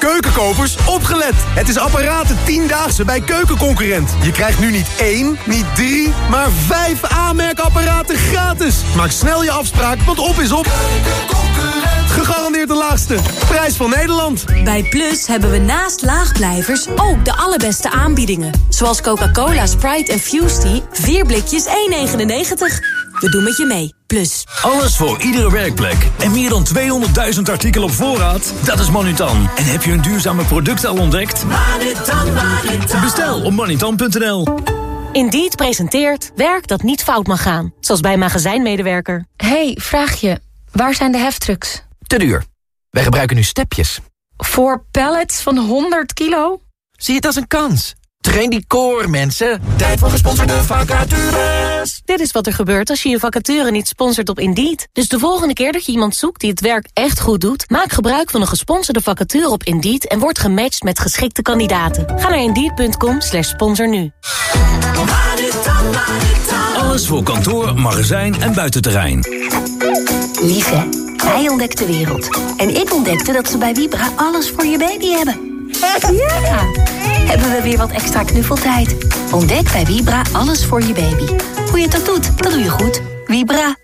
Keukenkopers, opgelet! Het is apparaten 10-daagse bij Keukenconcurrent. Je krijgt nu niet één, niet drie, maar vijf aanmerkapparaten gratis. Maak snel je afspraak, want op is op. Gegarandeerd de laagste. Prijs van Nederland. Bij Plus hebben we naast laagblijvers ook de allerbeste aanbiedingen. Zoals Coca-Cola, Sprite en Fusty. 4 blikjes 1,99. We doen met je mee. Plus. Alles voor iedere werkplek. En meer dan 200.000 artikelen op voorraad? Dat is Manutan. En heb je een duurzame product al ontdekt? Manutan, Manutan. Bestel op manutan.nl. Indeed presenteert werk dat niet fout mag gaan. Zoals bij een magazijnmedewerker. hey, vraag je. Waar zijn de heftrucks? Te duur. Wij gebruiken nu stepjes. Voor pallets van 100 kilo? Zie het als een kans. Train die core, mensen. Tijd voor gesponsorde vacatures. Dit is wat er gebeurt als je je vacature niet sponsort op Indeed. Dus de volgende keer dat je iemand zoekt die het werk echt goed doet... maak gebruik van een gesponsorde vacature op Indeed... en word gematcht met geschikte kandidaten. Ga naar Indeed.com slash sponsor nu. Alles voor kantoor, magazijn en buitenterrein. Lieve, hij ontdekt de wereld. En ik ontdekte dat ze bij Vibra alles voor je baby hebben. Ja! Hebben we weer wat extra knuffeltijd. Ontdek bij Vibra alles voor je baby. Hoe je het ook doet, dat doe je goed. Vibra.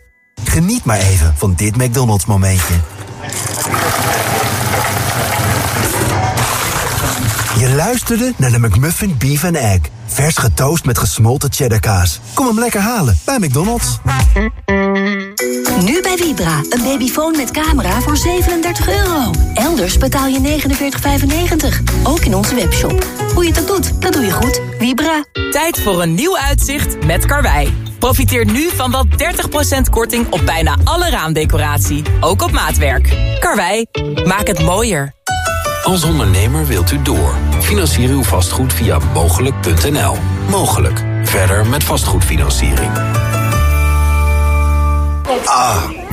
Geniet maar even van dit McDonald's momentje. Je luisterde naar de McMuffin Beef and Egg. Vers getoast met gesmolten cheddarkaas. Kom hem lekker halen bij McDonald's. Bij Vibra. Een babyfoon met camera voor 37 euro. Elders betaal je 49,95. Ook in onze webshop. Hoe je het ook doet, dat doe je goed. Vibra. Tijd voor een nieuw uitzicht met Karwei. Profiteer nu van wel 30% korting op bijna alle raamdecoratie. Ook op maatwerk. Karwei, maak het mooier. Als ondernemer wilt u door. Financier uw vastgoed via mogelijk.nl. Mogelijk. Verder met vastgoedfinanciering. Ah,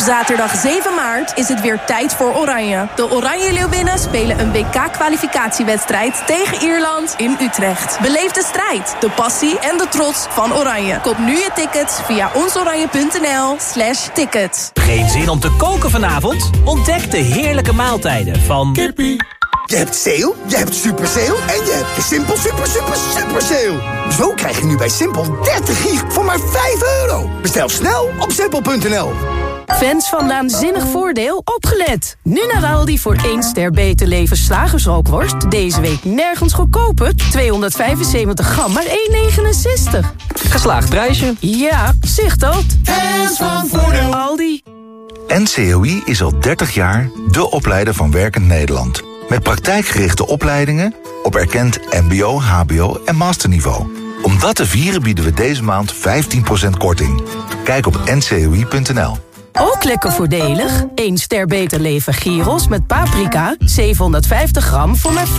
Op zaterdag 7 maart is het weer tijd voor Oranje. De Oranje Leeuwinnen spelen een WK-kwalificatiewedstrijd tegen Ierland in Utrecht. Beleef de strijd, de passie en de trots van Oranje. Koop nu je tickets via onsoranje.nl slash tickets. Geen zin om te koken vanavond? Ontdek de heerlijke maaltijden van... Kippie. Je hebt sale, je hebt super sale en je hebt de Simpel super super super sale. Zo krijg je nu bij Simpel 30 gig voor maar 5 euro. Bestel snel op simpel.nl. Fans van Naanzinnig Voordeel, opgelet! Nu naar Aldi voor 1 ster beter leven slagersrookworst. Deze week nergens goedkoper. 275 gram, maar 1,69. Geslaagd prijsje. Ja, zicht dat. Fans van Voordeel. Aldi. NCOI is al 30 jaar de opleider van Werkend Nederland. Met praktijkgerichte opleidingen op erkend mbo, hbo en masterniveau. Om dat te vieren bieden we deze maand 15% korting. Kijk op ncoi.nl. Ook lekker voordelig. 1 ster beter leven gyros met paprika. 750 gram voor maar 5,99.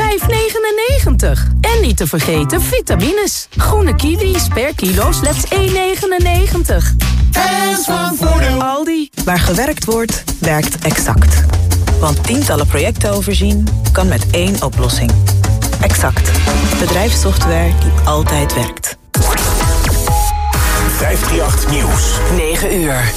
En niet te vergeten vitamines. Groene kiwis per kilo slechts 1,99. Fans van Voordeel. Aldi. Waar gewerkt wordt, werkt exact. Want tientallen projecten overzien kan met één oplossing. Exact. Bedrijfssoftware die altijd werkt. 538 Nieuws. 9 uur.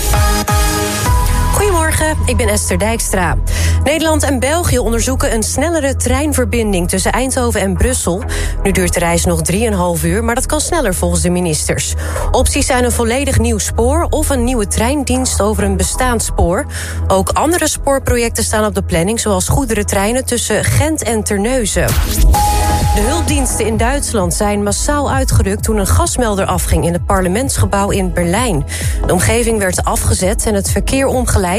Goedemorgen, ik ben Esther Dijkstra. Nederland en België onderzoeken een snellere treinverbinding tussen Eindhoven en Brussel. Nu duurt de reis nog 3,5 uur, maar dat kan sneller volgens de ministers. Opties zijn een volledig nieuw spoor of een nieuwe treindienst over een bestaand spoor. Ook andere spoorprojecten staan op de planning, zoals goederentreinen tussen Gent en Terneuzen. De hulpdiensten in Duitsland zijn massaal uitgerukt toen een gasmelder afging in het parlementsgebouw in Berlijn. De omgeving werd afgezet en het verkeer omgeleid.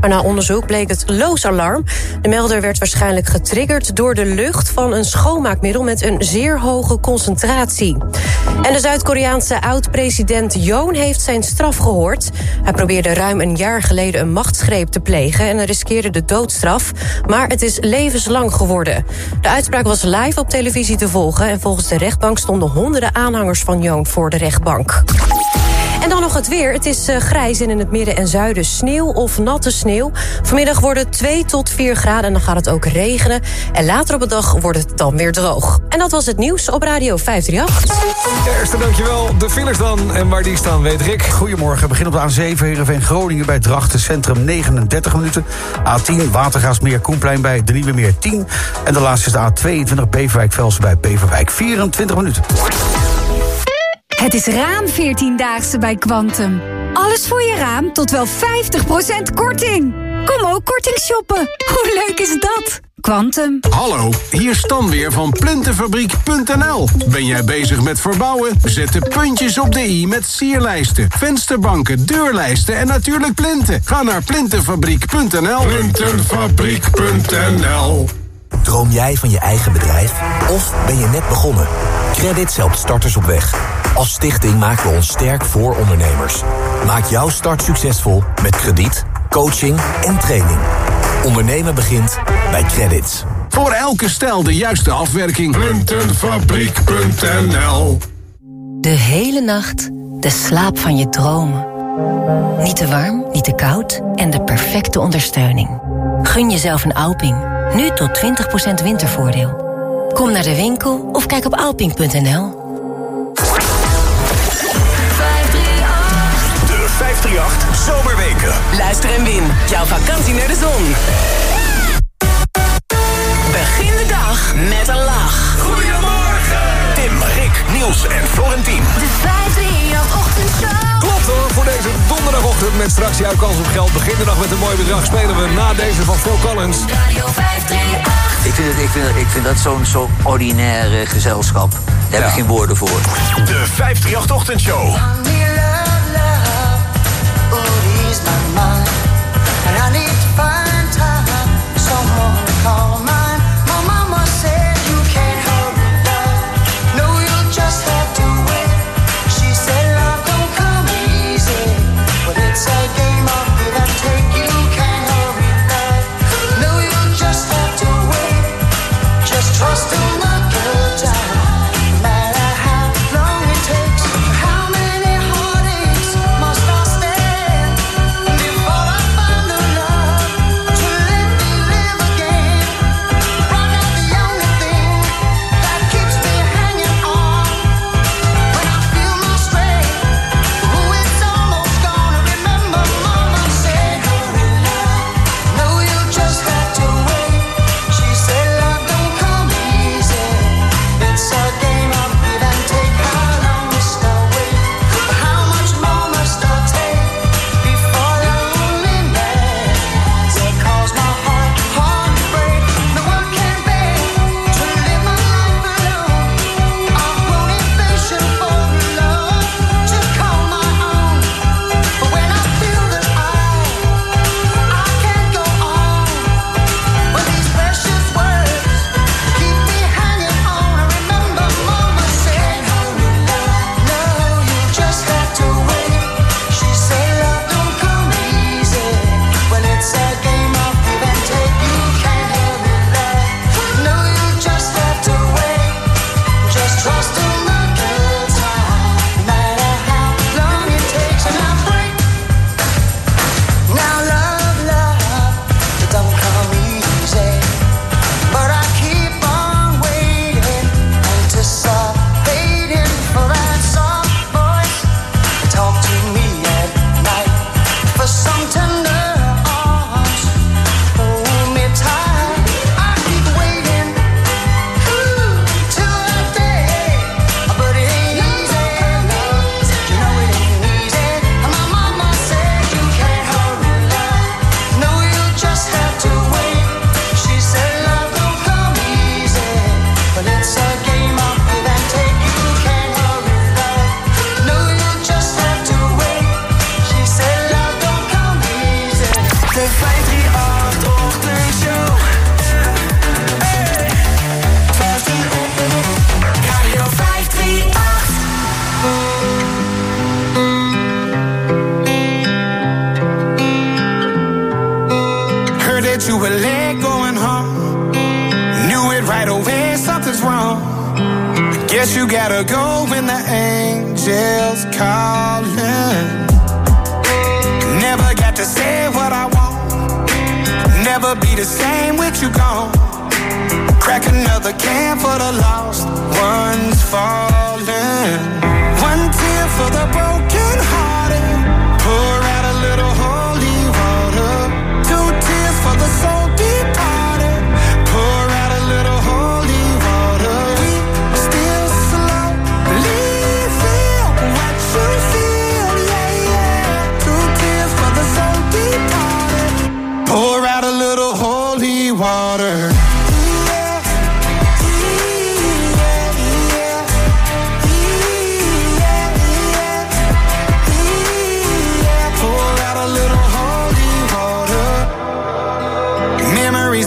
Maar na onderzoek bleek het loosalarm. De melder werd waarschijnlijk getriggerd door de lucht van een schoonmaakmiddel met een zeer hoge concentratie. En de Zuid-Koreaanse oud-president Yoon heeft zijn straf gehoord. Hij probeerde ruim een jaar geleden een machtsgreep te plegen en riskeerde de doodstraf. Maar het is levenslang geworden. De uitspraak was live op televisie te volgen en volgens de rechtbank stonden honderden aanhangers van Yoon voor de rechtbank. En dan nog het weer. Het is uh, grijs en in het midden en zuiden sneeuw of natte sneeuw. Vanmiddag wordt het 2 tot 4 graden en dan gaat het ook regenen. En later op de dag wordt het dan weer droog. En dat was het nieuws op Radio 538. Eerste, dankjewel. De files dan. En waar die staan, weet Rick. Goedemorgen. Begin op de A7 Heerenveen Groningen bij Drachten Centrum 39 minuten. A10 Watergaasmeer Koenplein bij De Nieuwe Meer 10. En de laatste is de A22 Beverwijk Velsen bij Beverwijk 24 minuten. Het is raam 14-daagse bij Quantum. Alles voor je raam tot wel 50% korting. Kom ook korting shoppen. Hoe leuk is dat? Quantum. Hallo, hier Stan weer van Plintenfabriek.nl. Ben jij bezig met verbouwen? Zet de puntjes op de i met sierlijsten, vensterbanken, deurlijsten en natuurlijk plinten. Ga naar Plintenfabriek.nl. Plintenfabriek.nl Droom jij van je eigen bedrijf? Of ben je net begonnen? Credits helpt starters op weg. Als stichting maken we ons sterk voor ondernemers. Maak jouw start succesvol met krediet, coaching en training. Ondernemen begint bij Credits. Voor elke stijl de juiste afwerking. Plintenfabriek.nl De hele nacht de slaap van je dromen. Niet te warm, niet te koud en de perfecte ondersteuning. Gun jezelf een Alping. Nu tot 20% wintervoordeel. Kom naar de winkel of kijk op alping.nl. 538 Zomerweken. Luister en win. Jouw vakantie naar de zon. Begin de dag met een lach. Goedemorgen. Tim, Rick, Niels en Florentien. De 538 Ochtendshow. Klopt hoor, voor deze donderdagochtend met straks jouw kans op geld. Begin de dag met een mooi bedrag. Spelen we na deze van Phil Collins. Radio 538. Ik vind, het, ik vind, ik vind dat zo'n zo ordinair uh, gezelschap. Daar ja. heb ik geen woorden voor. De my mind, and I need.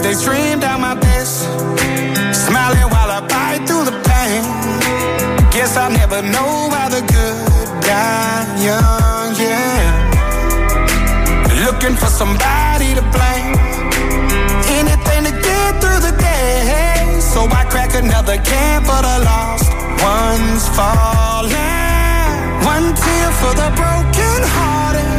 They stream down my face. Smiling while I bite through the pain. Guess I'll never know why the good die young, yeah. Looking for somebody to blame. Anything to get through the day. So I crack another can for the lost ones falling. One tear for the broken hearted.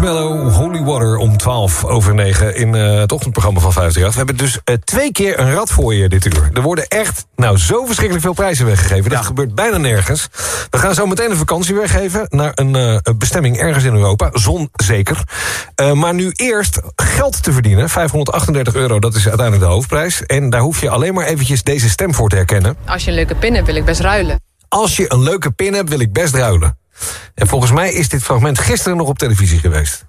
Marshmallow, Holy Water om 12 over 9 in eh, het ochtendprogramma van 58. We hebben dus eh, twee keer een rad voor je dit uur. Er worden echt nou zo verschrikkelijk veel prijzen weggegeven. Dat gebeurt bijna nergens. We gaan zo meteen een vakantie weggeven naar een eh, bestemming ergens in Europa. Zon zeker. Eh, maar nu eerst geld te verdienen. 538 euro, dat is uiteindelijk de hoofdprijs. En daar hoef je alleen maar eventjes deze stem voor te herkennen. Als je een leuke pin hebt, wil ik best ruilen. Als je een leuke pin hebt, wil ik best ruilen. En volgens mij is dit fragment gisteren nog op televisie geweest.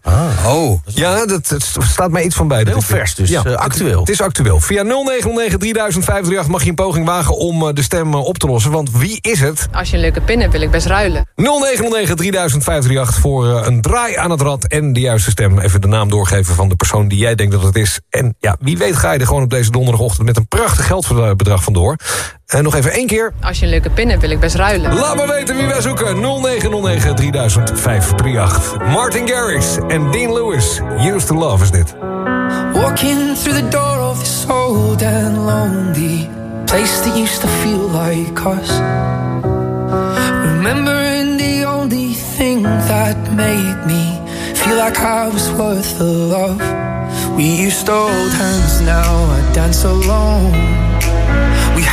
Oh. Ja, dat, het staat mij iets van bij. Heel vers dus, eh, actueel. Het, is actueel. Via 0909 3058 mag je een poging wagen om de stem eh, op te lossen. Want wie is het? Als je een leuke pin hebt, wil ik best ruilen. 0909 3058 voor eh, een draai aan het rad en de juiste stem. Even de naam doorgeven van de persoon die jij denkt dat het is. En ja, wie weet ga je er gewoon op deze donderdagochtend... met een prachtig geldbedrag vandoor. En nog even één keer. Als je een leuke pin hebt, wil ik best ruilen. Laat me weten wie wij zoeken. 0909 3058. Martin Garrix en Dean Lewis. Used to Love is dit. Walking through the door of this old and lonely place that used to feel like us. Remembering the only thing that made me feel like I was worth the love. We used to hold hands, now I dance alone.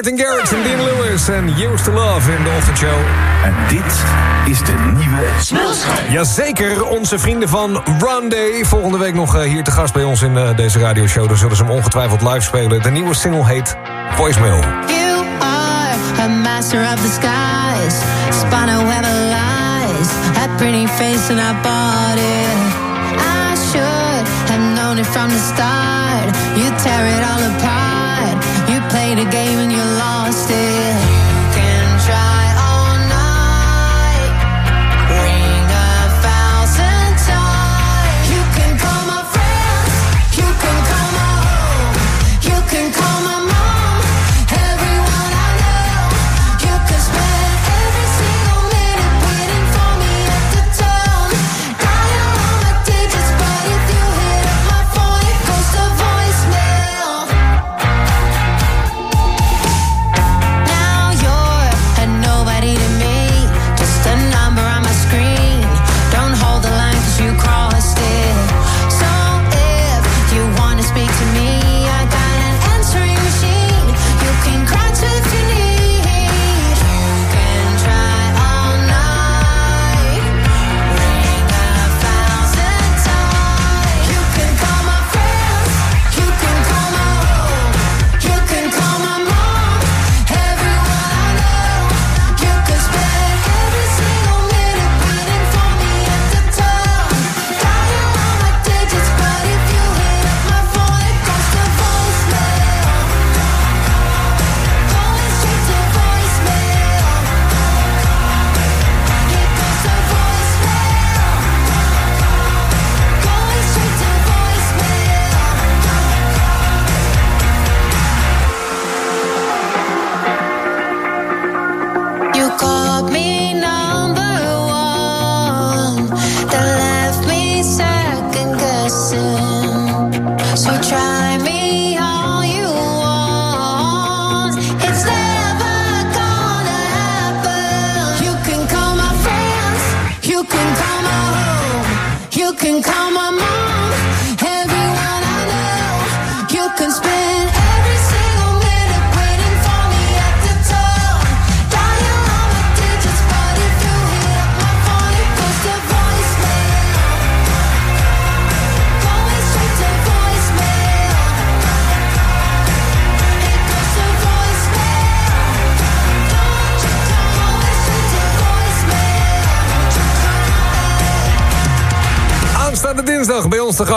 Martin Garrix en Dean Lewis en Used to Love in de ochtendshow. En dit is de nieuwe Smulschijn. Jazeker, onze vrienden van Rondé. Volgende week nog eh, hier te gast bij ons in eh, deze radioshow. Dan zullen ze hem ongetwijfeld live spelen. De nieuwe single heet Voicemail. You are a master of the skies. Spun a web of lies. A pretty face and I bought it. I should have known it from the start. You tear it all apart.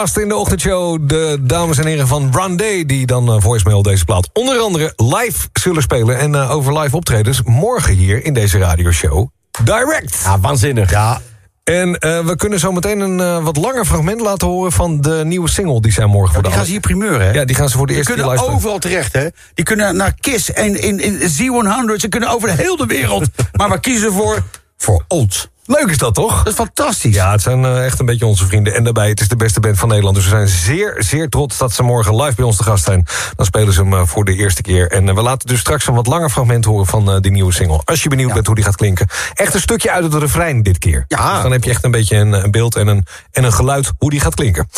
gast in de ochtendshow. De dames en heren van Brandé, die dan eh, voicemail deze plaat onder andere live zullen spelen. En eh, over live optredens morgen hier in deze radioshow. Direct! Ja, waanzinnig. Ja. En eh, we kunnen zo meteen een wat langer fragment laten horen... van de nieuwe single die zij morgen voor de Die gaan ze hier primeur, hè? Ja, die gaan ze voor de eerste keer. Die kunnen overal terecht, hè? Die kunnen naar KISS en in, in Z100. Ze kunnen over de hele wereld. maar waar kiezen ze voor? Voor ons. Leuk is dat, toch? Dat is fantastisch. Ja, het zijn eh, echt een beetje onze vrienden. En daarbij, het is de beste band van Nederland. Dus we zijn zeer, zeer trots dat ze morgen live bij ons te gast zijn. Dan spelen ze hem eh, voor de eerste keer. En eh, we laten dus straks een wat langer fragment horen van eh, die nieuwe single. Als je benieuwd bent hoe die gaat klinken. Echt een stukje uit het refrein dit keer. Ja. Dus dan heb je echt een beetje een, een beeld en een, en een geluid hoe die gaat klinken.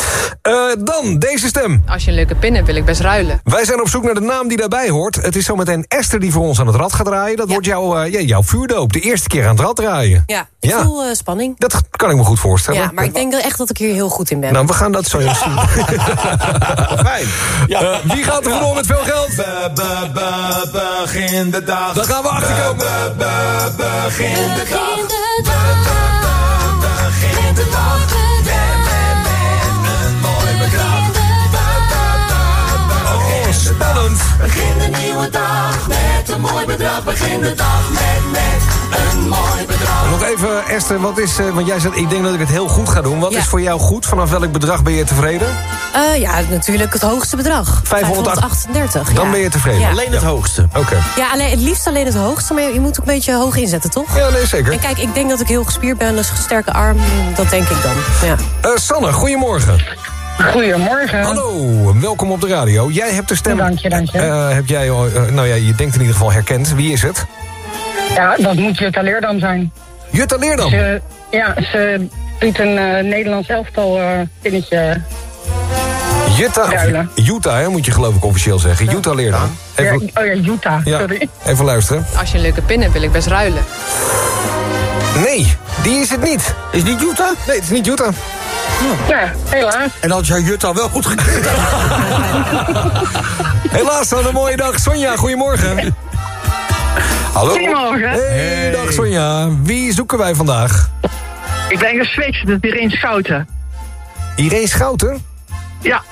Eh, dan deze stem. Als je een leuke pin hebt, wil ik best ruilen. Wij zijn op zoek naar de naam die daarbij hoort. Het is zometeen Esther die voor ons aan het rad gaat draaien. Dat wordt jouw, eh, jouw vuurdoop. De eerste keer aan het rad draaien. Ja, Ja. voel eh, spanning. Dat kan ik me goed voorstellen. Ja, maar ik denk echt dat ik hier heel goed in ben. Nou, we gaan dat zo eens zien. Fijn. Eh, wie gaat er vandoor met veel geld? Begin de dag. Daar gaan we achterkomen. Begin de dag. Begin de dag. Met, met, met een mooi bedrag. Oh, spannend. Begin de nieuwe dag met een mooi bedrag. Begin de dag met, met een mooi bedrag. Nog even, Esther, wat is... eh, want jij zegt, ik denk dat ik het heel goed ga doen. Wat Ja. is voor jou goed? Vanaf welk bedrag ben je tevreden? Eh, ja, natuurlijk het hoogste bedrag. 538. Dan ja. ben je tevreden. Ja. Alleen het hoogste. Oké. Ja, alleen, het liefst alleen het hoogste, maar je moet ook een beetje hoog inzetten, toch? Ja, nee, zeker. En kijk, ik denk dat ik heel gespierd ben, dus een sterke arm, dat denk ik dan. Ja. Eh, Sanne, goedemorgen. Goedemorgen. Hallo, welkom op de radio. Jij hebt de stem... Dank je, dank je. eh, heb jij, nou ja, je denkt in ieder geval herkend. Wie is het? Ja, dat moet Jutta Leerdam zijn. Jutta Leerdam? Ze, ja, ze liet een eh, Nederlands elftal eh pinnetje. Jutta. Jutta, hè, moet je geloof ik officieel zeggen. Jutta Leerdam. Even, Ja, oh ja, Jutta, ja, sorry. even luisteren. Als je een leuke pin hebt, wil ik best ruilen. Nee, die is het niet. Is niet Jutta? Nee, het is niet Jutta. Ja, helaas. En als jij Jutta wel goed gekend Helaas, dan een mooie dag. Sonja, goedemorgen. Hallo. Goedemorgen. Hey, dag Sonja. Wie zoeken wij vandaag? Ik ben geswitcht, dat is Irene Schouten. Irene Schouten? Ja.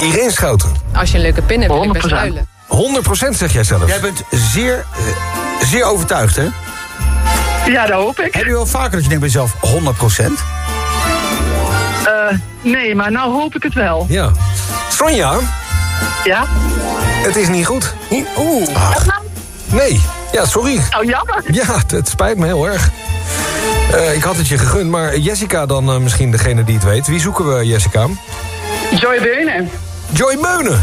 Irene Schouten. Als je een leuke pin hebt, wil ik best 100%. ruilen. 100% zeg jij zelf. Jij bent zeer, eh, zeer overtuigd, hè? Ja, dat hoop ik. Heb je wel vaker dat je denkt bij jezelf 100%? Eh, nee, maar nou hoop ik het wel. Ja. Sonja, Ja? het is niet goed. Oeh. Nee. Ja, sorry. Oh, jammer. Ja, het, het spijt me heel erg. Eh, ik had het je gegund, maar Jessica dan eh, misschien degene die het weet. Wie zoeken we, Jessica? Joy Beunen. Joy Meunen.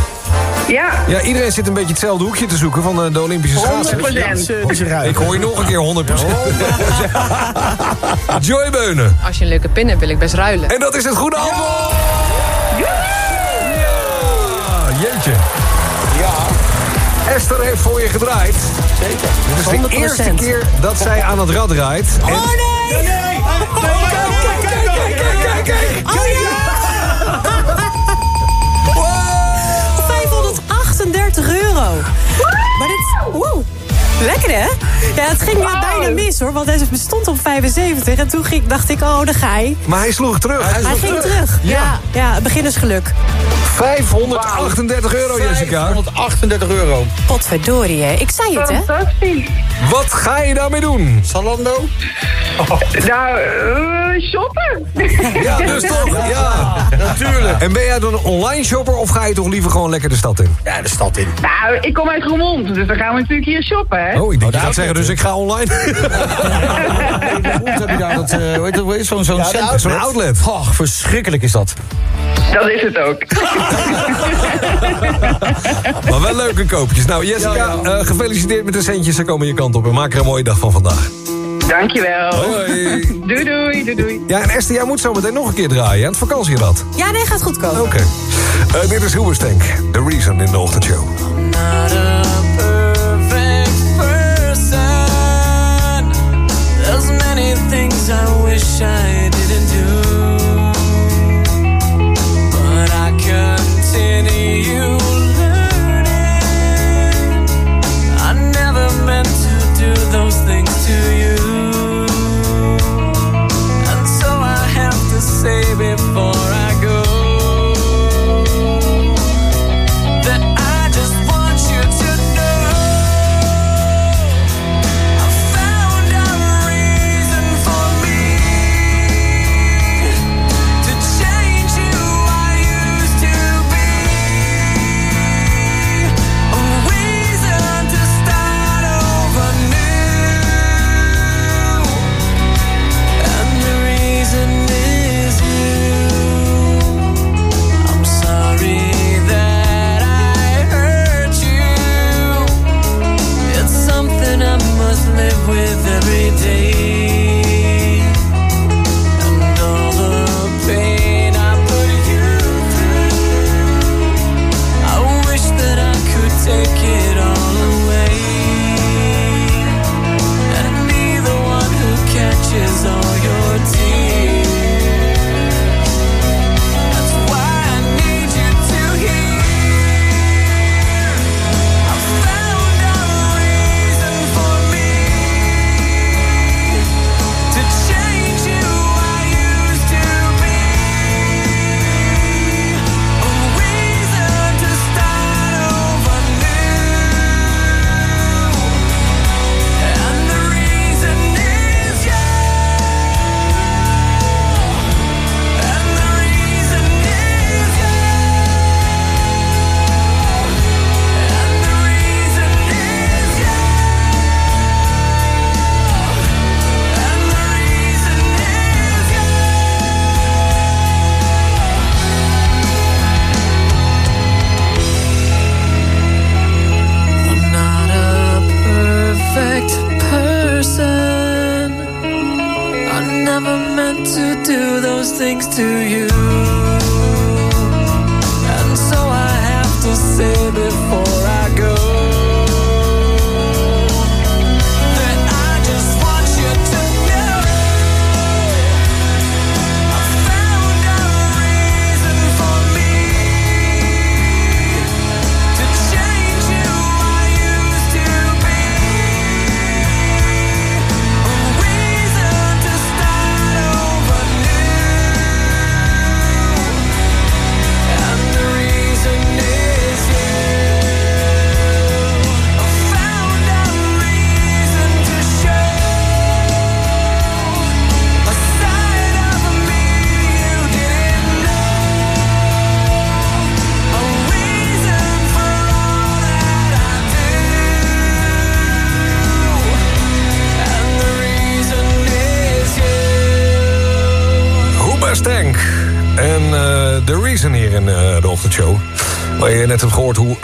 Ja. Ja, iedereen zit een beetje hetzelfde hoekje te zoeken van eh, de Olympische schaatsen. 100%. Ik hoor je nog een keer 100%. Joy Beunen. Als je een leuke pin hebt, wil ik best ruilen. En dat is het goede antwoord! Ja, jeetje. Ja. Esther heeft voor je gedraaid. Zeker. Dit is de 100%. eerste keer dat zij aan het rad rijdt. En... Oh nee! Kijk, kijk, kijk, kijk, kijk, kijk. Oh ja! 538 euro. Maar dit... Woe. Lekker hè? Ja, het ging net bijna mis hoor, want hij bestond op 75. En toen ging, dacht ik, oh, daar ga je. Maar hij sloeg terug. Hij, ging terug. Ja, ja, beginnersgeluk. 538 euro, Jessica. 138 euro. Potverdorie hè. Ik zei het hè. Fantastisch. Wat ga je daarmee doen? Zalando? Nou, eh, shoppen. Ja, dus toch? Ja, natuurlijk. En ben jij dan een online shopper of ga je toch liever gewoon lekker de stad in? Ja, de stad in. Nou, ik kom uit Roermond, dus dan gaan we natuurlijk hier shoppen, hè? Oh, ik denk je gaat zeggen, dus ik ga online. heb je daar dat, eh, hoe heet dat, hoe heet zo'n zo'n. Zo'n outlet. Oh, verschrikkelijk is dat. Dat is het ook. Maar wel leuke koopjes. Nou, Jessica, eh, gefeliciteerd met de centjes. Ze komen je kant op en maak er een mooie dag van vandaag. Dankjewel. Hoi. Doei, doei, doei, doei. Ja, en Esther, jij moet zo meteen nog een keer draaien aan het vakantierad. Ja, nee, gaat goed komen. Oké. Eh, dit is Hooverstank. The Reason in de ochtendshow. Things I wish I didn't do, but I continue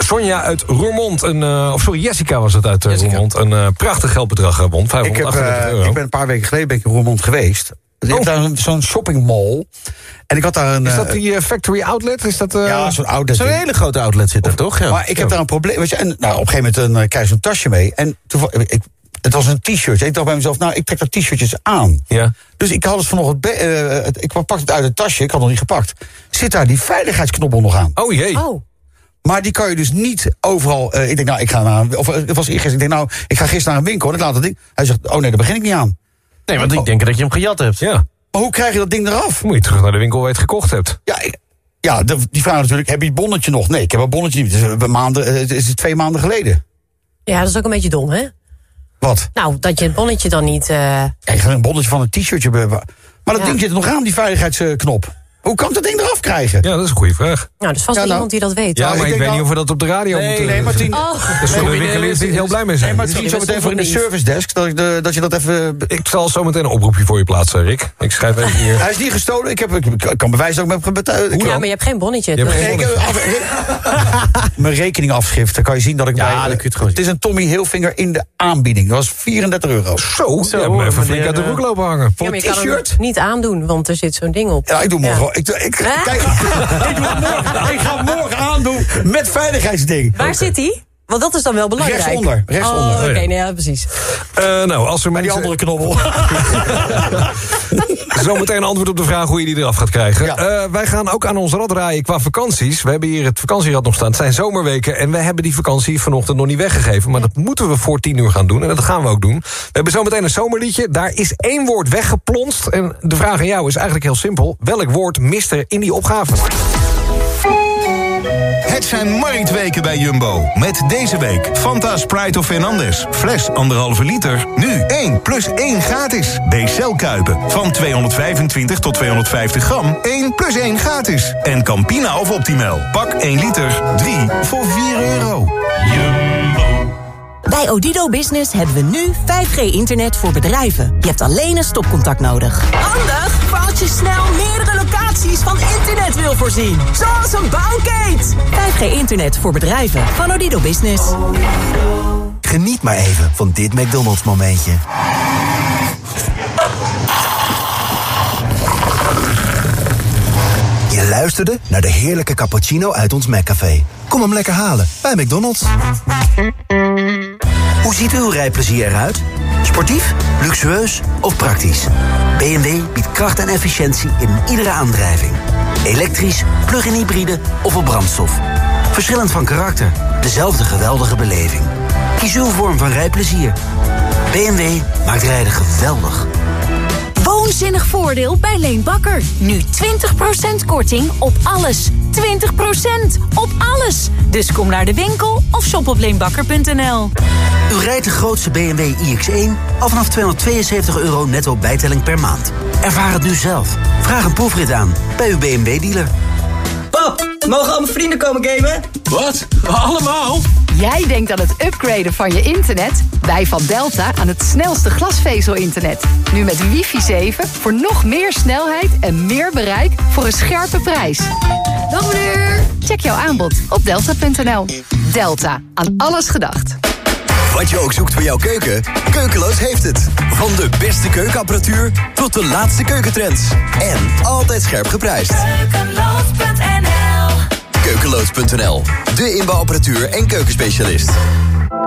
Sonja uit Roermond... Een, eh, of sorry, Jessica was het uit eh, Roermond... een eh, prachtig geldbedrag eh, won. Ik, heb, 538 euro. ik ben een paar weken geleden ben ik in Roermond geweest. Ik heb daar zo'n shoppingmall. En ik had daar een... Oh. Is dat die factory outlet? Is dat, eh, Ja, zo'n outlet. Zo'n hele grote outlet zit er, toch? Ja. Maar ik heb Ja. daar een probleem. Weet je, en, nou, op een gegeven moment een, krijg je zo'n tasje mee. En toeval- ik, het was een t-shirt. Ik dacht bij mezelf, nou, ik trek dat t-shirtjes aan. Ja. Dus ik had het vanochtend... eh, ik pakte het uit het tasje, ik had het nog niet gepakt. Zit daar die veiligheidsknobbel nog aan. Oh jee. Oh. Maar die kan je dus niet overal... eh, ik denk, nou, ik ga naar... een- Of eh, het was eergisteren. Ik denk, nou, ik ga gisteren naar een winkel en ik laat dat ding... Hij zegt, oh nee, daar begin ik niet aan. Nee, want ik denk dat je hem gejat hebt. Ja. Maar hoe krijg je dat ding eraf? Moet je terug naar de winkel waar je het gekocht hebt. Ja, ik- ja de- die vraag natuurlijk, heb je het bonnetje nog? Nee, ik heb het bonnetje niet. Het is, een maanden, eh, het is twee maanden geleden. Ja, dat is ook een beetje dom, hè? Wat? Nou, dat je het bonnetje dan niet... eh, Ja, je gaat een bonnetje van een t-shirtje... Maar dat Ja. ding zit er nog aan, die veiligheidsknop. Hoe kan ik dat ding eraf krijgen? Ja, dat is een goede vraag. Nou, dus vast wel nou. iemand die dat weet. Ja, hoor. maar ik, weet niet of we dat op de radio Nee, moeten... nee, Martien. Oh. Voor de Nee, winkeliers niet heel blij mee zijn. Nee, maar misschien zo dat meteen voor in de er service desk... Dat, ik de, dat je dat even... Ik zal zo meteen een oproepje voor je plaatsen, Rick. Ik schrijf even hier. Hij is niet gestolen. Ik, heb, ik, kan bewijzen dat ik hem heb betuigd. Ja, maar je hebt geen bonnetje. Je hebt geen Nee, mijn rekeningafschrift, dan kan je zien dat ik Ja, bij... dan kun je het gewoon het is een Tommy Hilfinger in de aanbieding. Dat was 34 euro. Zo, Zo, je hebt me even flink uit de eh, broek lopen hangen. Voor maar een je kan hem t-shirt? niet aandoen, want er zit zo'n ding op. Ja, ik doe morgen. Ik, ik, kijk, ik, ga morgen aandoen met veiligheidsding. Waar zit hij? Want dat is dan wel belangrijk. Rechtsonder, rechtsonder. Oh, oké, Oh, ja. nee, ja, precies. Eh, nou, als er Bij die andere knobbel. Zometeen een antwoord op de vraag hoe je die eraf gaat krijgen. Ja. Eh, wij gaan ook aan ons rad draaien qua vakanties. We hebben hier het vakantierad nog staan. Het zijn zomerweken en we hebben die vakantie vanochtend nog niet weggegeven. Maar dat moeten we voor tien uur gaan doen en dat gaan we ook doen. We hebben zometeen een zomerliedje. Daar is één woord weggeplonst. En de vraag aan jou is eigenlijk heel simpel. Welk woord mist er in die opgave? Het zijn marktweken bij Jumbo. Met deze week Fanta Sprite of Fernandes. Fles anderhalve liter. Nu 1 plus 1 gratis. B-cel Kuipen. Van 225 tot 250 gram. 1 plus 1 gratis. En Campina of Optimal. Pak 1 liter. 3 voor 4 euro. Bij Odido Business hebben we nu 5G-internet voor bedrijven. Je hebt alleen een stopcontact nodig. Handig voor als je snel locaties van internet wil voorzien. Zoals een bouwkate. 5G-internet voor bedrijven van Odido Business. Geniet maar even van dit McDonald's momentje. Je luisterde naar de heerlijke cappuccino uit ons McCafé. Kom hem lekker halen bij McDonald's. Hoe ziet uw rijplezier eruit? Sportief, luxueus of praktisch? BMW biedt kracht en efficiëntie in iedere aandrijving. Elektrisch, plug-in hybride of op brandstof. Verschillend van karakter, dezelfde geweldige beleving. Kies uw vorm van rijplezier. BMW maakt rijden geweldig. Woonzinnig voordeel bij Leen Bakker. Nu 20% korting op alles. 20% op alles. Dus kom naar de winkel of shop op leenbakker.nl. U rijdt de grootste BMW iX1 al vanaf 272 euro netto bijtelling per maand. Ervaar het nu zelf. Vraag een proefrit aan bij uw BMW-dealer. Mogen al mijn vrienden komen gamen? Wat? Allemaal? Jij denkt aan het upgraden van je internet? Wij van Delta aan het snelste glasvezel-internet. Nu met wifi 7 voor nog meer snelheid en meer bereik voor een scherpe prijs. Dag meneer! Check jouw aanbod op delta.nl. Delta, aan alles gedacht. Wat je ook zoekt voor jouw keuken, Keukeloos heeft het. Van de beste keukenapparatuur tot de laatste keukentrends. En altijd scherp geprijsd. Keukeloos.nl Keukeloos.nl, de inbouwapparatuur en keukenspecialist.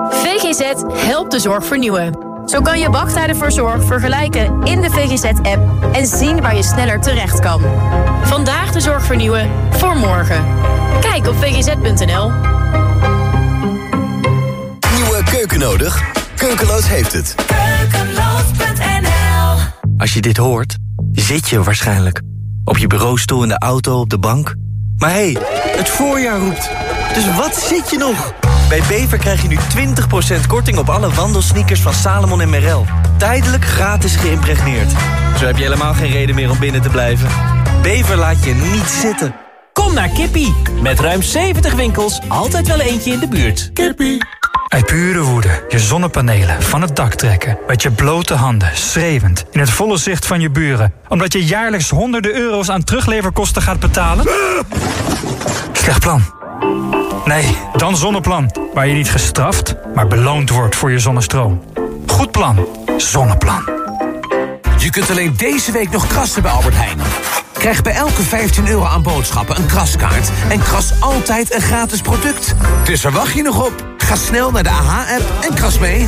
VGZ helpt de zorg vernieuwen. Zo kan je wachttijden voor zorg vergelijken in de VGZ-app en zien waar je sneller terecht kan. Vandaag de zorg vernieuwen voor morgen. Kijk op vgz.nl. Nieuwe keuken nodig? Keukeloos heeft het. Keukeloos.nl Als je dit hoort, zit je waarschijnlijk. Op je bureaustoel, in de auto, op de bank. Maar hé, hey, het voorjaar roept. Dus wat zit je nog? Bij Bever krijg je nu 20% korting op alle wandelsneakers van Salomon en Merrell. Tijdelijk gratis geïmpregneerd. Zo heb je helemaal geen reden meer om binnen te blijven. Bever laat je niet zitten. Kom naar Kippie. Met ruim 70 winkels, altijd wel eentje in de buurt. Kippie. Uit pure woede je zonnepanelen van het dak trekken. Met je blote handen, schreeuwend, in het volle zicht van je buren. Omdat je jaarlijks honderden euro's aan terugleverkosten gaat betalen? Slecht plan. Nee, dan Zonneplan. Waar je niet gestraft, maar beloond wordt voor je zonnestroom. Goed plan. Zonneplan. Je kunt alleen deze week nog krassen bij Albert Heijn. Krijg bij elke 15 euro aan boodschappen een kraskaart... en kras altijd een gratis product. Dus waar wacht je nog op? Ga snel naar de AH-app en kras mee.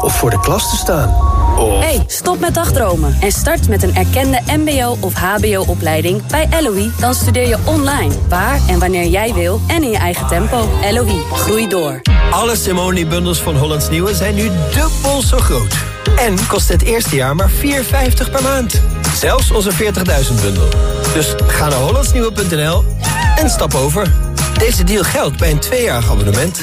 Of voor de klas te staan? Of... Hey, stop met dagdromen en start met een erkende mbo- of hbo-opleiding bij LOE. Dan studeer je online, waar en wanneer jij wil en in je eigen tempo. LOE, groei door. Alle Simone-bundels van Hollands Nieuwe zijn nu dubbel zo groot. En kost het eerste jaar maar 4,50 per maand. Zelfs onze 40.000-bundel. Dus ga naar hollandsnieuwe.nl en stap over. Deze deal geldt bij een tweejarig abonnement.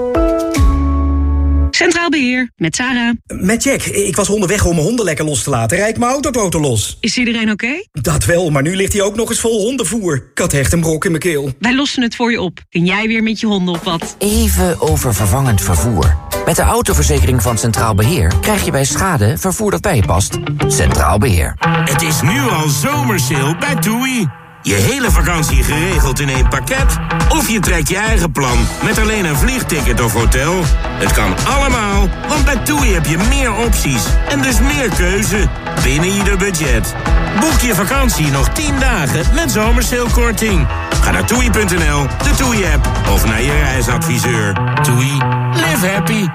Centraal Beheer, met Sarah. Met Jack. Ik was onderweg om mijn honden lekker los te laten. Rijd mijn autoboten los. Is iedereen oké? Dat wel, maar nu ligt hij ook nog eens vol hondenvoer. Ik had echt een brok in mijn keel. Wij lossen het voor je op. Kun jij weer met je honden op wat? Even over vervangend vervoer. Met de autoverzekering van Centraal Beheer krijg je bij schade vervoer dat bij je past. Centraal Beheer. Het is nu al zomersale bij TUI. Je hele vakantie geregeld in één pakket? Of je trekt je eigen plan met alleen een vliegticket of hotel? Het kan allemaal, want bij TUI heb je meer opties en dus meer keuze binnen ieder budget. Boek je vakantie nog 10 dagen met zomersailkorting. Ga naar toei.nl, de TUI-app of naar je reisadviseur. TUI, live happy.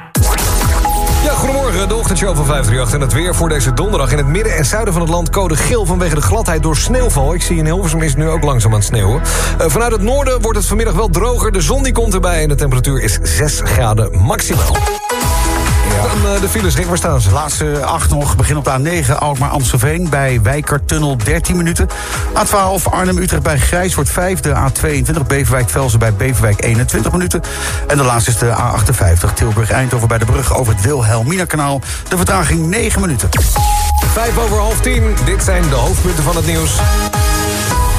Goedemorgen, de ochtendshow van 538 en het weer voor deze donderdag. In het midden en zuiden van het land code geel vanwege de gladheid door sneeuwval. Ik zie in Hilversum is het nu ook langzaam aan het sneeuwen. Uh, vanuit het noorden wordt het vanmiddag wel droger. De zon die komt erbij en de temperatuur is 6 graden maximaal. Ja. Dan uh, de files, Rick, waar staan ze? Laatste 8 nog, begin op de A9, Alkmaar-Amstelveen... bij Wijkertunnel 13 minuten. A12 Arnhem-Utrecht bij Grijshoort 5. De A22 Beverwijk-Velzen bij Beverwijk 21 minuten. En de laatste is de A58 Tilburg-Eindhoven bij de brug... over het Wilhelmina-kanaal. De vertraging 9 minuten. Vijf over half tien, dit zijn de hoofdpunten van het nieuws.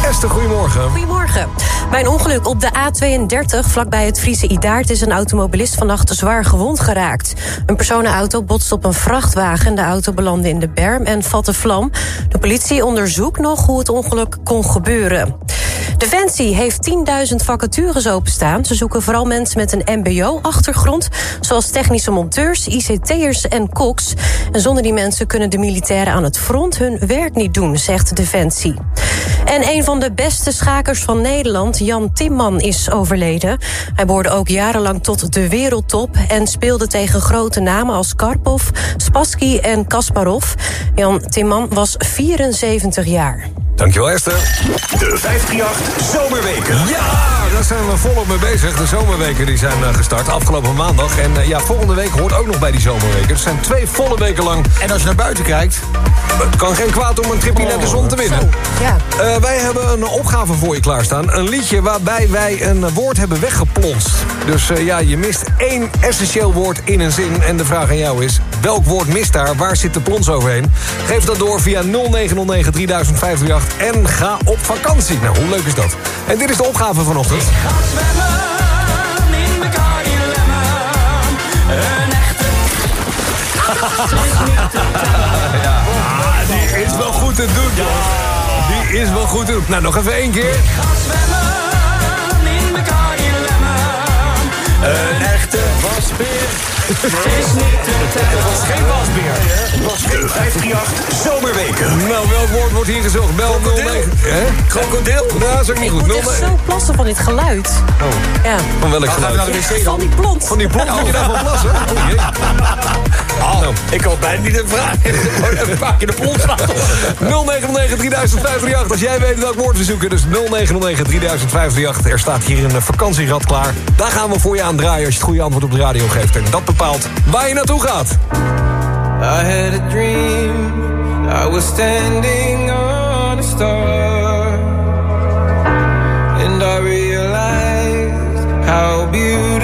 Esther, goedemorgen. Goedemorgen. Bij een ongeluk op de A32 vlakbij het Friese Idaart... is een automobilist vannacht zwaar gewond geraakt. Een personenauto botst op een vrachtwagen. De auto belandde in de berm en vatte vlam. De politie onderzoekt nog hoe het ongeluk kon gebeuren. Defensie heeft 10.000 vacatures openstaan. Ze zoeken vooral mensen met een mbo-achtergrond... zoals technische monteurs, ICT'ers en koks. En zonder die mensen kunnen de militairen aan het front... hun werk niet doen, zegt Defensie. En een van de beste schakers van Nederland, Jan Timman, is overleden. Hij behoorde ook jarenlang tot de wereldtop... en speelde tegen grote namen als Karpov, Spassky en Kasparov. Jan Timman was 74 jaar. Dankjewel, Esther. De 538 Zomerweken. Ja! daar zijn we volop mee bezig. De zomerweken die zijn eh, gestart afgelopen maandag. En eh, ja, volgende week hoort ook nog bij die zomerweken. Het zijn twee volle weken lang. En als je naar buiten kijkt... Het kan geen kwaad om een tripje naar de zon te winnen. Ja. Eh, wij hebben een opgave voor je klaarstaan. Een liedje waarbij wij een woord hebben weggeplonst. Dus eh, ja, je mist één essentieel woord in een zin. En de vraag aan jou is, welk woord mist daar? Waar zit de plons overheen? Geef dat door via 0909 3058 en ga op vakantie. Nou, hoe leuk is dat? En dit is de opgave vanochtend. ja. Ah, die is wel goed te doen, joh. Die is wel goed te doen. Nou, nog even één keer. Een echte wasbeer. Het was geen wasbeer. Het was geen 538 zomerweken. Nou, welk woord wordt hier gezocht? Bel 09. Hè? Krokodil. Nou, dat is ook niet Ik goed. moet echt zo plassen van dit geluid. Oh. Ja. Van welk geluid? de. Van die plont. Van die plomp moet je daarvan plassen? Oh ik had bijna niet een vraag. Even een paar keer de laten. 0909 3058. Als jij weet welk woord we zoeken, dus 0909 3058. Er staat hier een vakantierad klaar. Daar gaan we voor je aan draaien als je het goede antwoord op de radio geeft. En dat bepaalt waar je naartoe gaat. I had a dream. I was standing on a star. And I realized how beautiful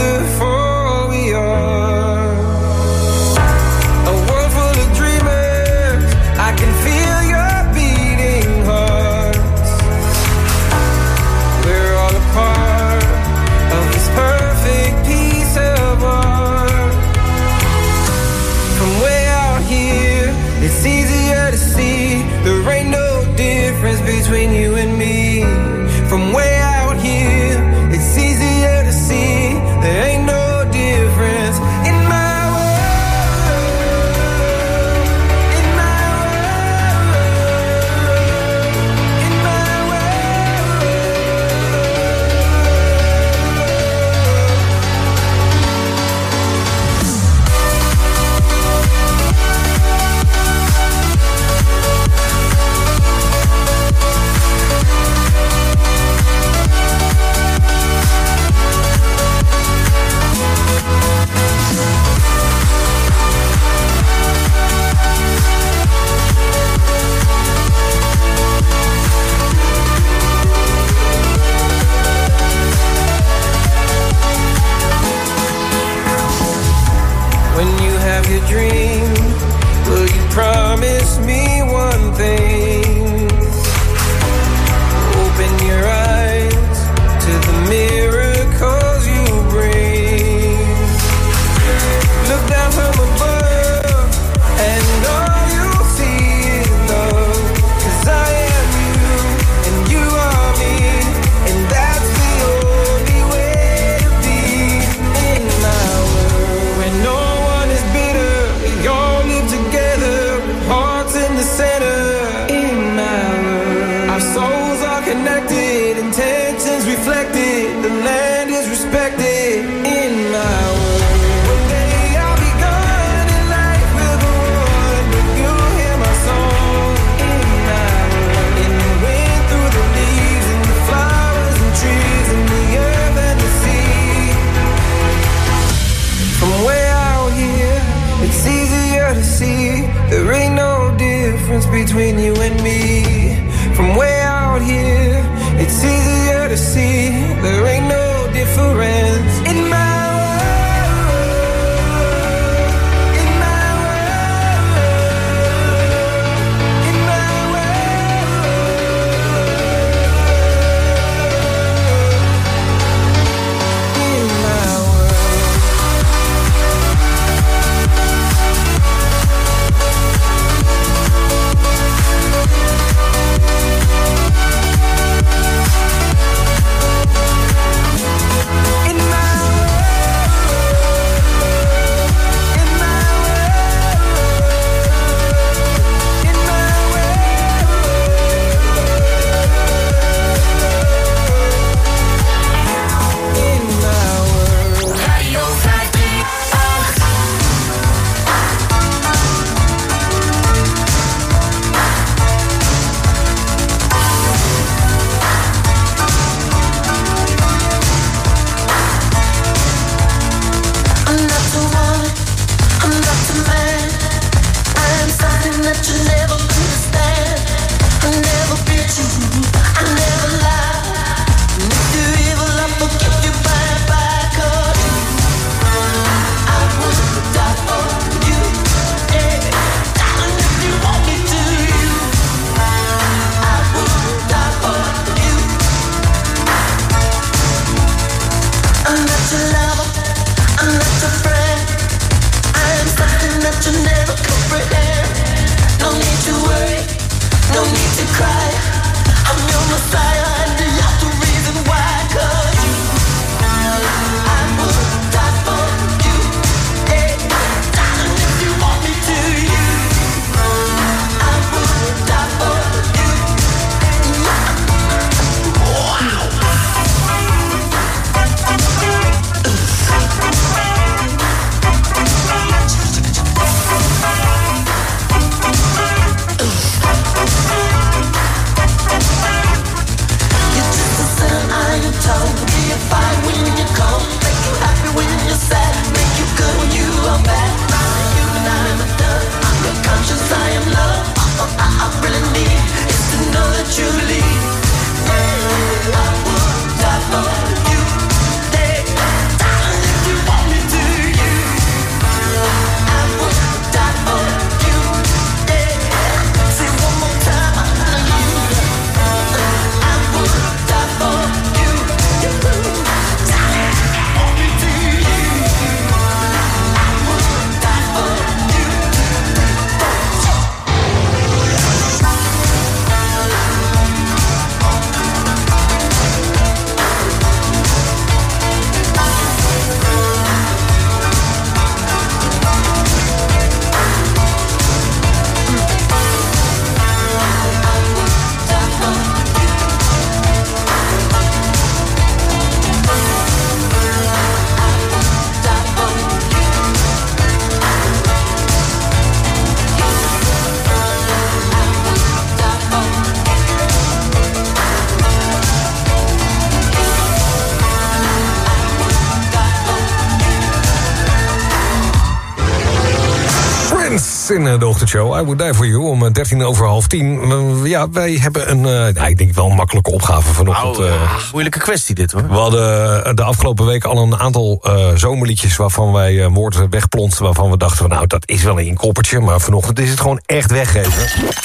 de ochtendshow. I Would Die For You om eh, 13 over half 10. Eh, ja, wij hebben een, eh, nou, ik denk wel een makkelijke opgave vanochtend. Eh. ja, moeilijke kwestie dit hoor. We hadden eh, de afgelopen week al een aantal eh, zomerliedjes... waarvan wij eh woorden wegplonsten, waarvan we dachten... Van, nou, dat is wel een inkoppertje, maar vanochtend is het gewoon echt weggeven.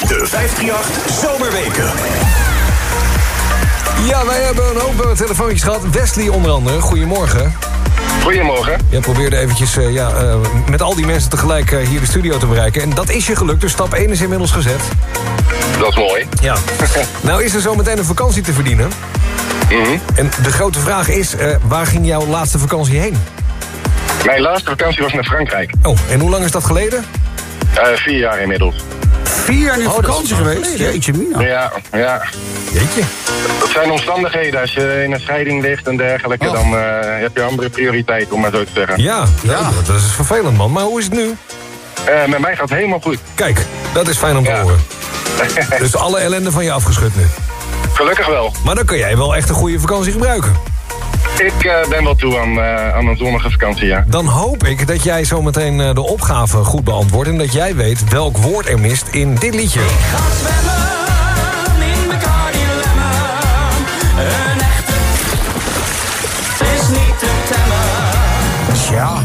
De 538 Zomerweken. Ja, wij hebben een hoop eh, telefoontjes gehad. Wesley onder andere, goedemorgen. Goedemorgen. Jij probeerde eventjes eh, ja, eh, met al die mensen tegelijk eh, hier de studio te bereiken. En dat is je gelukt, dus stap 1 is inmiddels gezet. Dat is mooi. Ja. nou is er zo meteen een vakantie te verdienen. Mhm. En de grote vraag is, waar ging jouw laatste vakantie heen? Mijn laatste vakantie was naar Frankrijk. Oh, en hoe lang is dat geleden? Vier jaar inmiddels. Vier jaar in Oh, vakantie geweest? geleden. Jeetje mina. Ja, ja. Jeetje. Dat zijn omstandigheden. Als je in een scheiding ligt en dergelijke, Oh. dan eh, heb je andere prioriteiten, om maar zo te zeggen. Ja, ja. dat is vervelend man. Maar hoe is het nu? Eh, met mij gaat het helemaal goed. Kijk, dat is fijn om te horen. Dus alle ellende van je afgeschud nu. Gelukkig wel. Maar dan kan jij wel echt een goede vakantie gebruiken. Ik eh, ben wel toe aan, eh, aan een zonnige vakantie, ja. Dan hoop ik dat jij zometeen eh, de opgave goed beantwoordt... en dat jij weet welk woord er mist in dit liedje. Een echte is niet te temmen. Ja.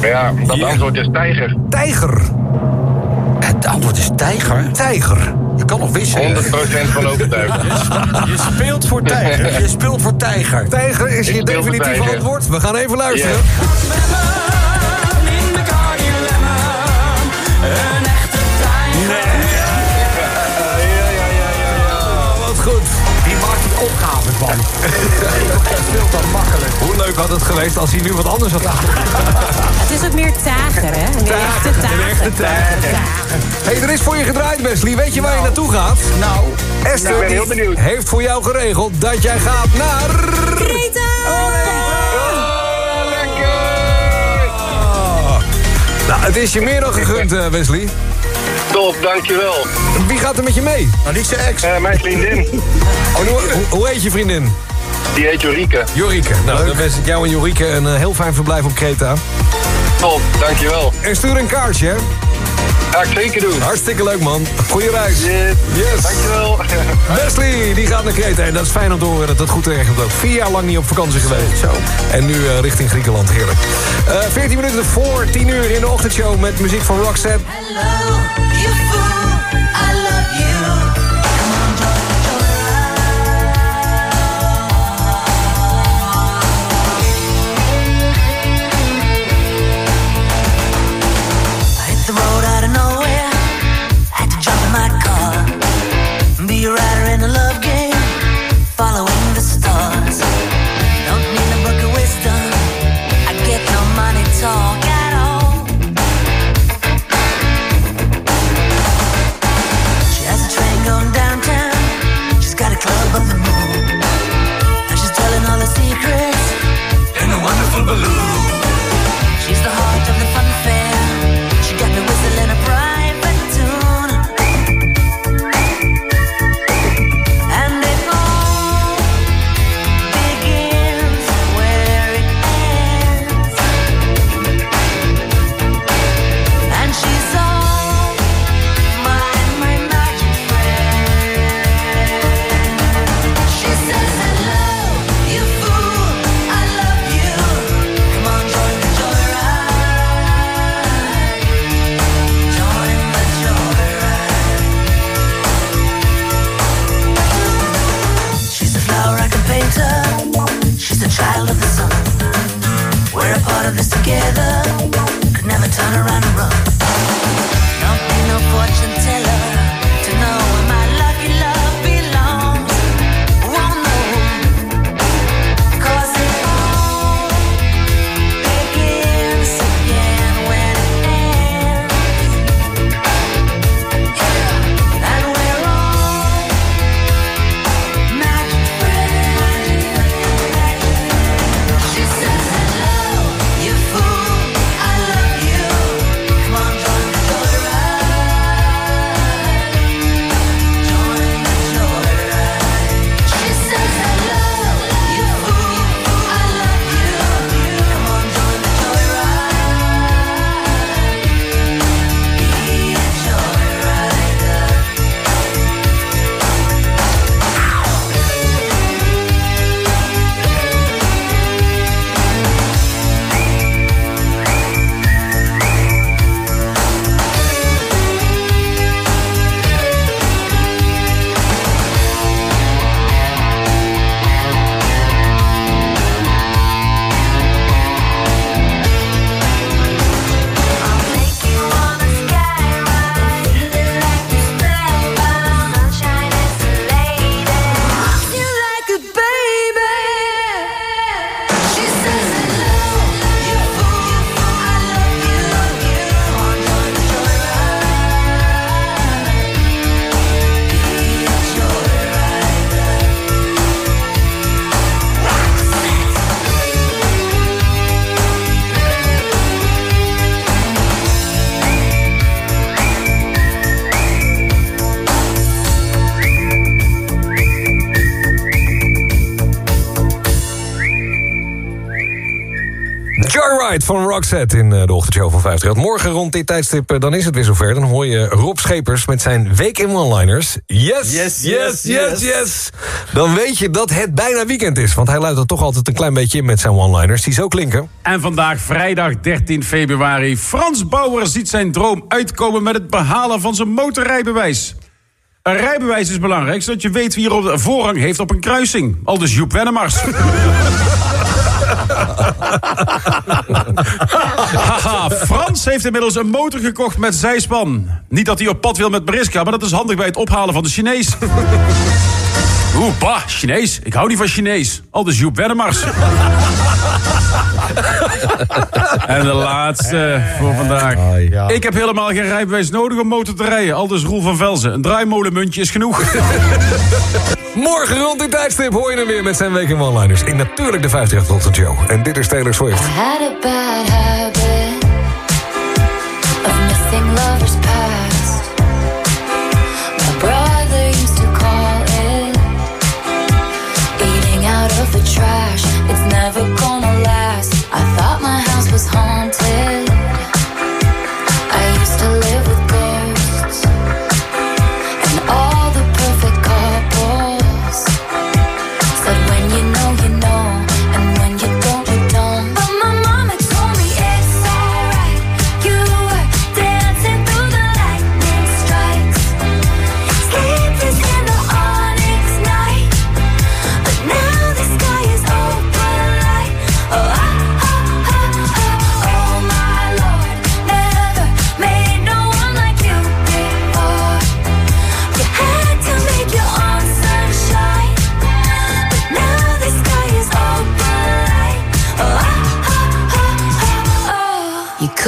Ja, dat antwoord is tijger. Tijger. Het antwoord is tijger. Tijger. Je kan nog wisselen. 100% van overtuigd. Je speelt voor tijger. Je speelt voor tijger. Tijger is je definitieve antwoord. We gaan even luisteren. Van? Dat is veel te makkelijk. Hoe leuk had het geweest als hij nu wat anders had gedaan? Het is ook meer tager, hè? Een echte tager. Een echte tijger. hey, er is voor je gedraaid, Wesley. Weet je waar je naartoe gaat? Nou, Esther benieuwd. heeft voor jou geregeld dat jij gaat naar... Greta! Nou, het is je meer dan gegund, eh, Wesley. Top, dankjewel. Wie gaat er met je mee? nou niet zijn ex. Eh, mijn vriendin, Oh, hoe, hoe- hoe heet je vriendin? die heet Jorike. Jorike. Nou, dan wens ik jou en Jorike een eh, heel fijn verblijf op Kreta. Top, dankjewel. En stuur een kaartje, hè? Ga ik zeker doen. Hartstikke leuk, man. Goeie reis. Yes. Yes. Dankjewel. Wesley, die gaat naar Kreta. En dat is fijn om te horen dat het goed terecht komt. Vier jaar lang niet op vakantie geweest. Zo. En nu eh, richting Griekenland. Heerlijk. Eh 14 minuten voor 10 uur in de ochtendshow met muziek van Roxette. Hello, van Roxette in eh, de ochtendshow van 50. Morgen rond dit tijdstip, eh, dan is het weer zover. Dan hoor je Rob Schepers met zijn Week in One-Liners. Yes, yes, yes, yes, yes, Dan weet je dat het bijna weekend is. Want hij luidt er toch altijd een klein beetje in met zijn one-liners. Die zo klinken. En vandaag, vrijdag 13 februari. Frans Bauer ziet zijn droom uitkomen met het behalen van zijn motorrijbewijs. Een rijbewijs is belangrijk, zodat je weet wie er op de voorrang heeft op een kruising. Al dus Joep Wennemars. Frans heeft inmiddels een motor gekocht met zijspan. Niet dat hij op pad wil met Mariska, maar dat is handig bij het ophalen van de Chinees. Oeh, bah, Chinees. Ik hou niet van Chinees. Al dus Joep Wennemars. en de laatste voor vandaag. Ik heb helemaal geen rijbewijs nodig om motor te rijden. Al dus Roel van Velzen. Een draaimolenmuntje is genoeg. Morgen rond dit tijdstip hoor je hem weer met zijn Week in One-liners. In natuurlijk de 50 Ochtend Show. En dit is Taylor Swift.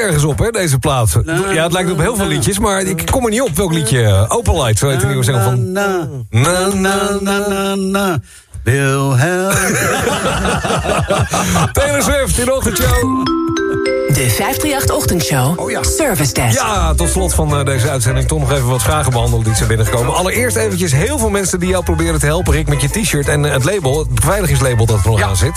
Ergens op, hè, deze plaat. Ja, het lijkt op heel veel liedjes, maar ik kom er niet op welk liedje. Open Light, zo heet de nieuwe single van... Na, na, na, na, na, na. Wilhelm. Taylor Swift in de ochtendshow. De 538-ochtendshow. Oh ja. Service Desk. Ja, tot slot van eh, deze uitzending toch nog even wat vragen behandeld die zijn binnengekomen. Allereerst eventjes heel veel mensen die jou proberen te helpen, Rick, met je t-shirt en eh, het label, het beveiligingslabel dat er nog aan zit.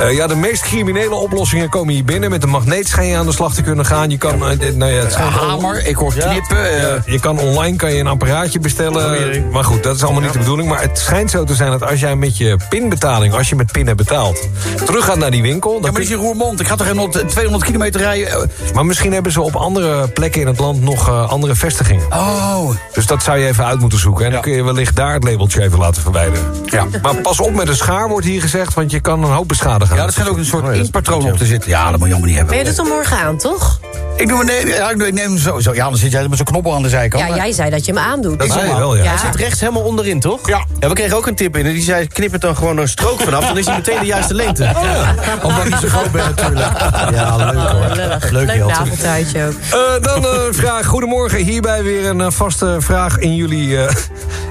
Eh, ja, de meest criminele oplossingen komen hier binnen. Met de magneet schijn je aan de slag te kunnen gaan. Je kan, nou ja, het schijnt- hamer, ik hoor knippen. Ja, je kan online kan je een apparaatje bestellen. Maar goed, dat is allemaal niet de bedoeling. Maar het schijnt zo te zijn dat als jij met je pinbetaling, als je met pin hebt betaald, terug gaat naar die winkel. Dan Ja, maar kun is in Roermond. Ik ga toch helemaal 200 kilometer rijden. maar misschien hebben ze op andere plekken in het land nog eh, andere vestigingen. Oh. Dus dat zou je even uit moeten zoeken. En dan kun je wellicht daar het labeltje even laten verwijderen. Ja. Maar pas op met een schaar, wordt hier gezegd, want je kan een hoop beschadigen. Ja, er schijnt ook een soort inkpatroon op te zitten. Ja, dat moet je allemaal niet hebben. Maar je doet hem morgen aan, toch? Ik doe, nee, ja, ik doe- ik neem hem zo, zo. Ja, dan zit jij met zo'n knoppel aan de zijkant. Ja, jij zei dat je hem aandoet. Dat zei je wel, ja. Hij zit rechts helemaal onderin, toch? Ja. Ja, we kregen ook een tip in. En die zei, knip het dan gewoon een strook vanaf. Dan is hij meteen de juiste lengte. Omdat ik niet zo groot ben natuurlijk. Ja, leuk Leuk, Leuk ook. Eh, dan een vraag. Goedemorgen. Hierbij weer een eh, vaste vraag in jullie, eh,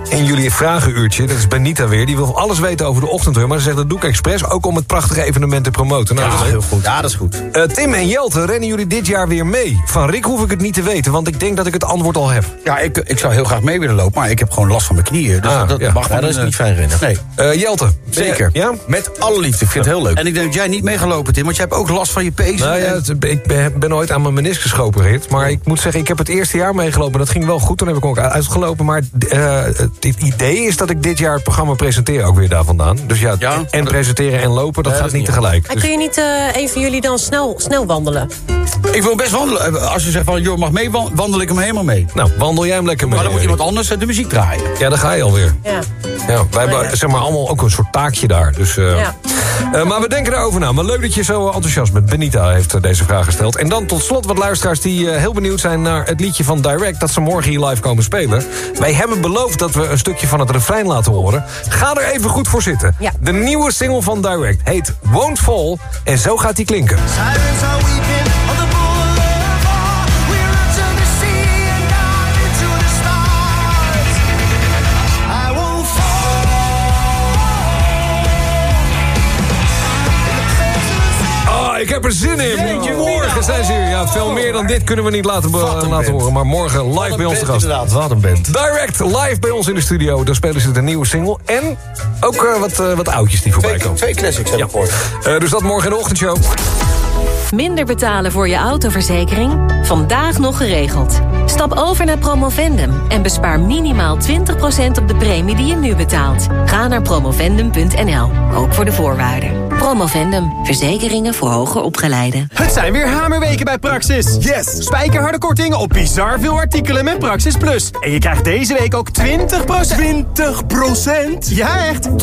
in jullie vragenuurtje. Dat is Benita weer. Die wil alles weten over de ochtendrun. Maar ze zegt dat doe ik expres. Ook om het prachtige evenement te promoten. Nou, dat is leuk. goed. Ja, dat is goed. Eh, Tim en Jelte, rennen jullie dit jaar weer mee? Van Rick hoef ik het niet te weten, want ik denk dat ik het antwoord al heb. Ja, ik, ik zou heel graag mee willen lopen, maar ik heb gewoon last van mijn knieën. Dus Ah, dat ja. mag Ja, maar dat is niet fijn rennen. Nee. Eh, Jelte. Zeker. Ja? Met alle liefde. Ik vind het heel leuk. En ik denk dat jij niet meegelopen, Tim, want jij hebt ook last van je pees. Nou ja, het- ik ben, ooit aan mijn meniscus geopereerd. Maar ik moet zeggen, ik heb het eerste jaar meegelopen. Dat ging wel goed, toen heb ik ook uitgelopen. Maar eh, het idee is dat ik dit jaar het programma presenteer ook weer daar vandaan. Dus ja, Ja? en presenteren en lopen, dat Nee, gaat dat niet tegelijk. Maar Dus- kun je niet eh, een van jullie dan snel, snel wandelen? Ik wil best wandelen. Als je zegt van, joh, mag mee, wan- wandel ik hem helemaal mee. nou, wandel jij hem lekker mee. Maar dan moet iemand anders eh, de muziek draaien. Ja, daar ga je alweer. Ja. Ja, wij hebben zeg maar, allemaal ook een soort taakje daar. Dus, eh, Ja. eh, maar we denken erover na. Maar leuk dat je zo enthousiast bent. Benita heeft eh, deze vraag gesteld. En dan tot slot wat luisteraars die eh, heel benieuwd zijn naar het liedje van Direct... dat ze morgen hier live komen spelen. Wij hebben beloofd dat we een stukje van het refrein laten horen. Ga er even goed voor zitten. Ja. De nieuwe single van Direct heet Won't Fall. En zo gaat die klinken. Sirens are weeping on the boulevard. We're up to the sea and down into the stars. I won't fall. Oh, ik heb er zin in. Morgen zijn ze hier. Ja, ja, veel meer dan dit kunnen we niet laten, laten horen. Maar morgen live bij ons te gast. inderdaad. Wat een band. Direct, live bij ons in de studio. Daar spelen ze de nieuwe single. En ook eh, wat, eh, wat oudjes die voorbij komen. Twee classics heb ik gehoord. Eh, dus dat morgen in de ochtendshow. Minder betalen voor je autoverzekering? Vandaag nog geregeld. Stap over naar Promovendum en bespaar minimaal 20% op de premie die je nu betaalt. Ga naar promovendum.nl, ook voor de voorwaarden. Promovendum, verzekeringen voor hoger opgeleiden. Het zijn weer hamerweken bij Praxis. Yes! Spijkerharde korting op bizar veel artikelen met Praxis Plus. En je krijgt deze week ook 20%... 20%? Ja, echt! 20%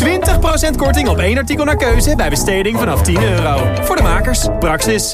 korting op één artikel naar keuze bij besteding vanaf 10 euro. Voor de makers, Praxis.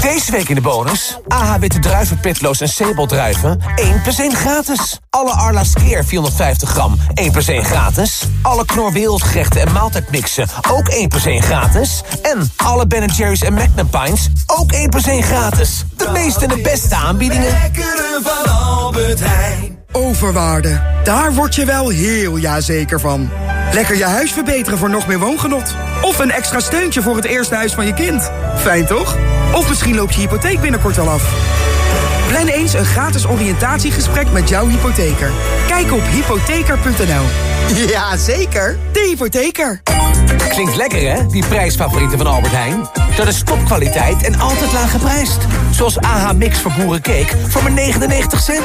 Deze week in de bonus. AH Witte Druiven, Pitloos en Sable-druiven. 1 plus 1 gratis. Alle Arla Skeer 450 gram. 1 plus 1 gratis. Alle Knor Wereldgerechten en maaltijdmixen. Ook 1 plus 1 gratis. En alle Ben Jerry's en Magnum Pines. Ook 1 plus 1 gratis. De meeste en de beste aanbiedingen. van Albert Heijn. Overwaarde. Daar word je wel heel jazeker van. Lekker je huis verbeteren voor nog meer woongenot. Of een extra steuntje voor het eerste huis van je kind. Fijn toch? Of misschien loopt je hypotheek binnenkort al af. Plan eens een gratis oriëntatiegesprek met jouw hypotheker. Kijk op hypotheker.nl. Ja, zeker. De hypotheker. Klinkt lekker hè, die prijsfavorieten van Albert Heijn? Dat is topkwaliteit en altijd laag geprijsd. Zoals AH Mix voor boerencake voor maar 99 cent.